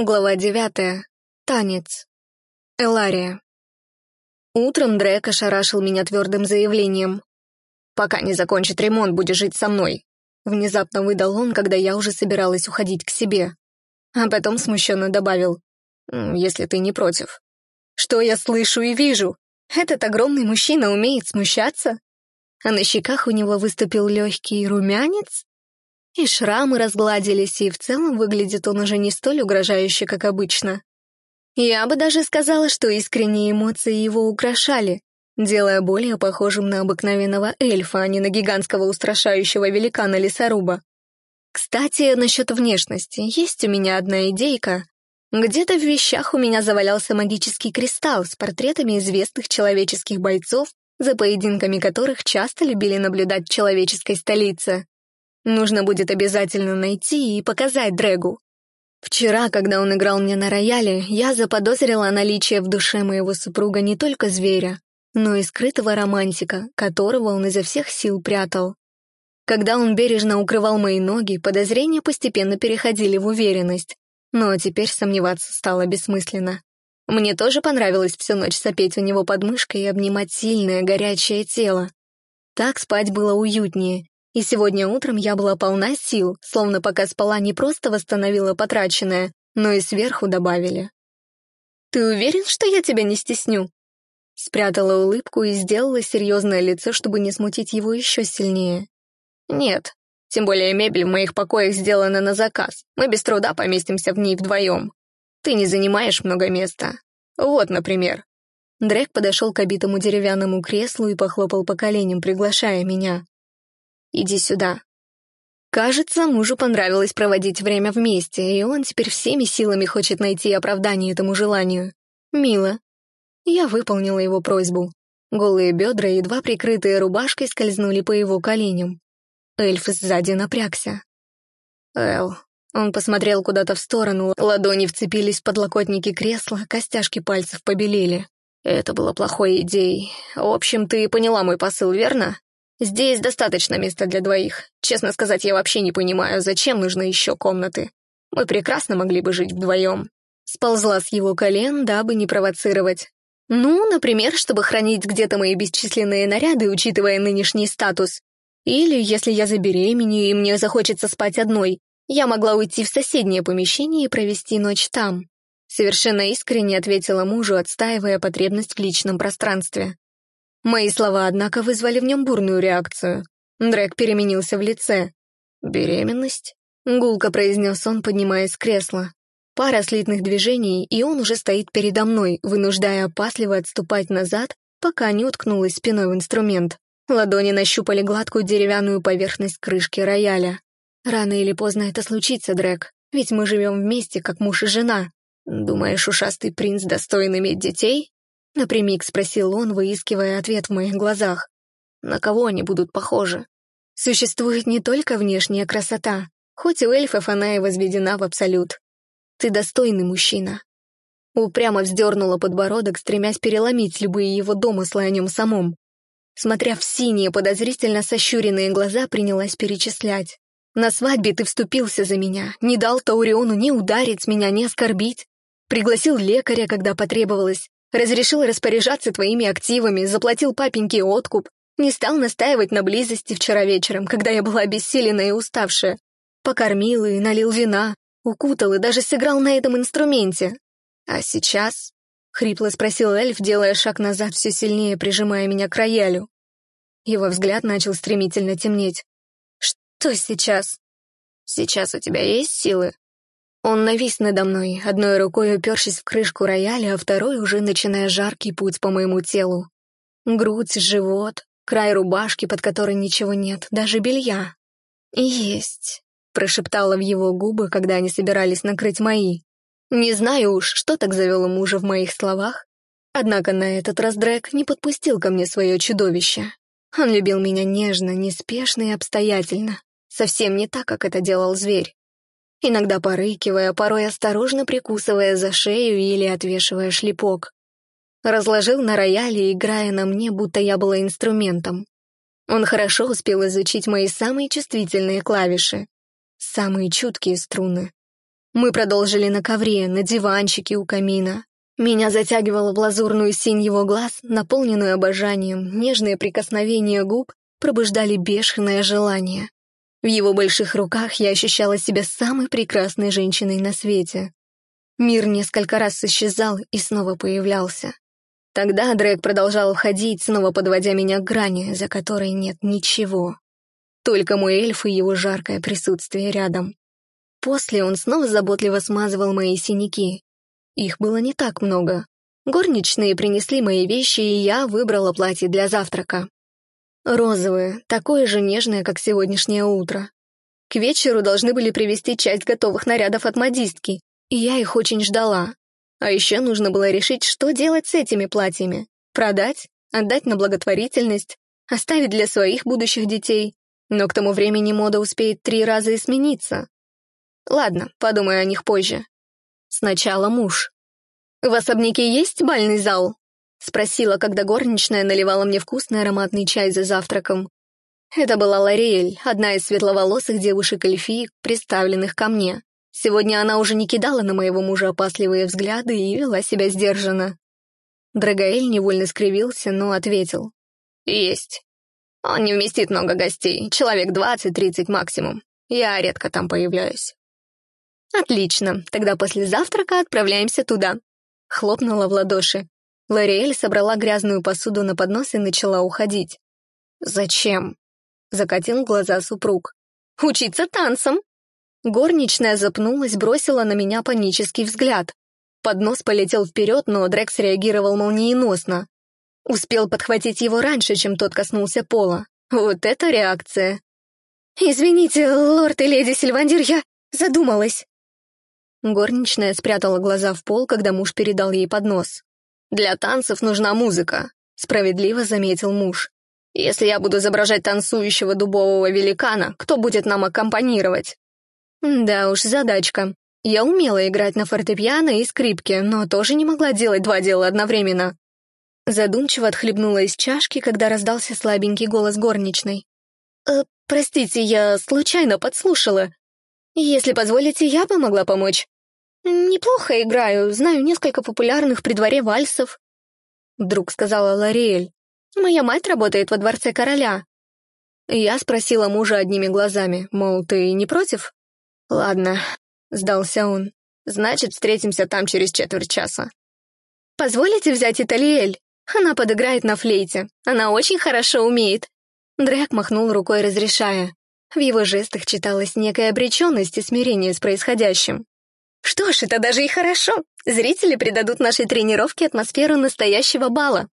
Глава девятая. Танец. Элария. Утром Дрек ошарашил меня твердым заявлением. «Пока не закончит ремонт, будешь жить со мной», — внезапно выдал он, когда я уже собиралась уходить к себе. А потом смущенно добавил, «если ты не против». Что я слышу и вижу? Этот огромный мужчина умеет смущаться? А на щеках у него выступил легкий румянец? И шрамы разгладились, и в целом выглядит он уже не столь угрожающе, как обычно. Я бы даже сказала, что искренние эмоции его украшали, делая более похожим на обыкновенного эльфа, а не на гигантского устрашающего великана-лесоруба. Кстати, насчет внешности, есть у меня одна идейка. Где-то в вещах у меня завалялся магический кристалл с портретами известных человеческих бойцов, за поединками которых часто любили наблюдать в человеческой столице. Нужно будет обязательно найти и показать Дрэгу. Вчера, когда он играл мне на рояле, я заподозрила наличие в душе моего супруга не только зверя, но и скрытого романтика, которого он изо всех сил прятал. Когда он бережно укрывал мои ноги, подозрения постепенно переходили в уверенность, но теперь сомневаться стало бессмысленно. Мне тоже понравилось всю ночь сопеть у него под мышкой и обнимать сильное, горячее тело. Так спать было уютнее, и сегодня утром я была полна сил, словно пока спала не просто восстановила потраченное, но и сверху добавили. «Ты уверен, что я тебя не стесню?» Спрятала улыбку и сделала серьезное лицо, чтобы не смутить его еще сильнее. «Нет, тем более мебель в моих покоях сделана на заказ. Мы без труда поместимся в ней вдвоем. Ты не занимаешь много места. Вот, например». Дрек подошел к обитому деревянному креслу и похлопал по коленям, приглашая меня. Иди сюда». Кажется, мужу понравилось проводить время вместе, и он теперь всеми силами хочет найти оправдание этому желанию. Мило. Я выполнила его просьбу. Голые бедра, едва прикрытые рубашкой, скользнули по его коленям. Эльф сзади напрягся. «Эл». Он посмотрел куда-то в сторону, ладони вцепились в подлокотники кресла, костяшки пальцев побелели. Это было плохой идеей. В общем, ты поняла мой посыл, верно? Здесь достаточно места для двоих. Честно сказать, я вообще не понимаю, зачем нужны еще комнаты. Мы прекрасно могли бы жить вдвоем. Сползла с его колен, дабы не провоцировать. Ну, например, чтобы хранить где-то мои бесчисленные наряды, учитывая нынешний статус. Или, если я забеременею и мне захочется спать одной, я могла уйти в соседнее помещение и провести ночь там. Совершенно искренне ответила мужу, отстаивая потребность в личном пространстве. Мои слова, однако, вызвали в нем бурную реакцию. Дрэк переменился в лице. «Беременность?» — гулко произнес он, поднимаясь с кресла. Пара слитных движений, и он уже стоит передо мной, вынуждая опасливо отступать назад, пока не уткнулась спиной в инструмент. Ладони нащупали гладкую деревянную поверхность крышки рояля. Рано или поздно это случится, Дрэк, ведь мы живем вместе, как муж и жена. Думаешь, ушастый принц достоин иметь детей? Напрямик спросил он, выискивая ответ в моих глазах. На кого они будут похожи? Существует не только внешняя красота, хоть у эльфов она и возведена в абсолют. Ты достойный мужчина. Упрямо вздернула подбородок, стремясь переломить любые его домыслы о нем самом. Смотря в синие, подозрительно сощуренные глаза, принялась перечислять. «На свадьбе ты вступился за меня, не дал Тауриону ни ударить меня, ни оскорбить. Пригласил лекаря, когда потребовалось, Разрешил распоряжаться твоими активами, заплатил папеньке откуп, не стал настаивать на близости вчера вечером, когда я была обессилена и уставшая. Покормил и налил вина, укутал и даже сыграл на этом инструменте. А сейчас... — хрипло спросил эльф, делая шаг назад, все сильнее прижимая меня к роялю. Его взгляд начал стремительно темнеть. «Что сейчас?» «Сейчас у тебя есть силы?» Он навис надо мной, одной рукой упершись в крышку рояля, а второй уже начиная жаркий путь по моему телу. Грудь, живот, край рубашки, под которой ничего нет, даже белья. «Есть», — прошептала в его губы, когда они собирались накрыть мои. Не знаю уж, что так завело мужа в моих словах, однако на этот раз Дрэк не подпустил ко мне свое чудовище. Он любил меня нежно, неспешно и обстоятельно, совсем не так, как это делал зверь иногда порыкивая, порой осторожно прикусывая за шею или отвешивая шлепок. Разложил на рояле, играя на мне, будто я была инструментом. Он хорошо успел изучить мои самые чувствительные клавиши, самые чуткие струны. Мы продолжили на ковре, на диванчике у камина. Меня затягивало в лазурную синь его глаз, наполненную обожанием, нежные прикосновения губ пробуждали бешеное желание. В его больших руках я ощущала себя самой прекрасной женщиной на свете. Мир несколько раз исчезал и снова появлялся. Тогда Дрейк продолжал уходить, снова подводя меня к грани, за которой нет ничего. Только мой эльф и его жаркое присутствие рядом. После он снова заботливо смазывал мои синяки. Их было не так много. Горничные принесли мои вещи, и я выбрала платье для завтрака. Розовое, такое же нежное, как сегодняшнее утро. К вечеру должны были привезти часть готовых нарядов от модистки, и я их очень ждала. А еще нужно было решить, что делать с этими платьями. Продать, отдать на благотворительность, оставить для своих будущих детей. Но к тому времени мода успеет три раза и смениться. Ладно, подумаю о них позже. Сначала муж. В особняке есть бальный зал? Спросила, когда горничная наливала мне вкусный ароматный чай за завтраком. Это была Лариэль, одна из светловолосых девушек-эльфиек, представленных ко мне. Сегодня она уже не кидала на моего мужа опасливые взгляды и вела себя сдержанно. Драгоэль невольно скривился, но ответил. «Есть. Он не вместит много гостей, человек двадцать-тридцать максимум. Я редко там появляюсь». «Отлично, тогда после завтрака отправляемся туда», — хлопнула в ладоши. Лориэль собрала грязную посуду на поднос и начала уходить. «Зачем?» — закатил глаза супруг. «Учиться танцам!» Горничная запнулась, бросила на меня панический взгляд. Поднос полетел вперед, но Дрекс реагировал молниеносно. Успел подхватить его раньше, чем тот коснулся пола. Вот это реакция. «Извините, лорд и леди Сильвандир, я задумалась». Горничная спрятала глаза в пол, когда муж передал ей поднос. «Для танцев нужна музыка», — справедливо заметил муж. «Если я буду изображать танцующего дубового великана, кто будет нам аккомпанировать?» Да уж, задачка. Я умела играть на фортепиано и скрипке, но тоже не могла делать два дела одновременно. Задумчиво отхлебнула из чашки, когда раздался слабенький голос горничной. «Э, «Простите, я случайно подслушала. Если позволите, я бы могла помочь. Неплохо играю, знаю несколько популярных при дворе вальсов», — вдруг сказала Лариэль. «Моя мать работает во дворце короля». Я спросила мужа одними глазами, мол, ты не против? «Ладно», — сдался он. «Значит, встретимся там через четверть часа». «Позволите взять Италиэль? Она подыграет на флейте. Она очень хорошо умеет». Дрэк махнул рукой, разрешая. В его жестах читалась некая обреченность и смирение с происходящим. «Что ж, это даже и хорошо. Зрители придадут нашей тренировке атмосферу настоящего бала».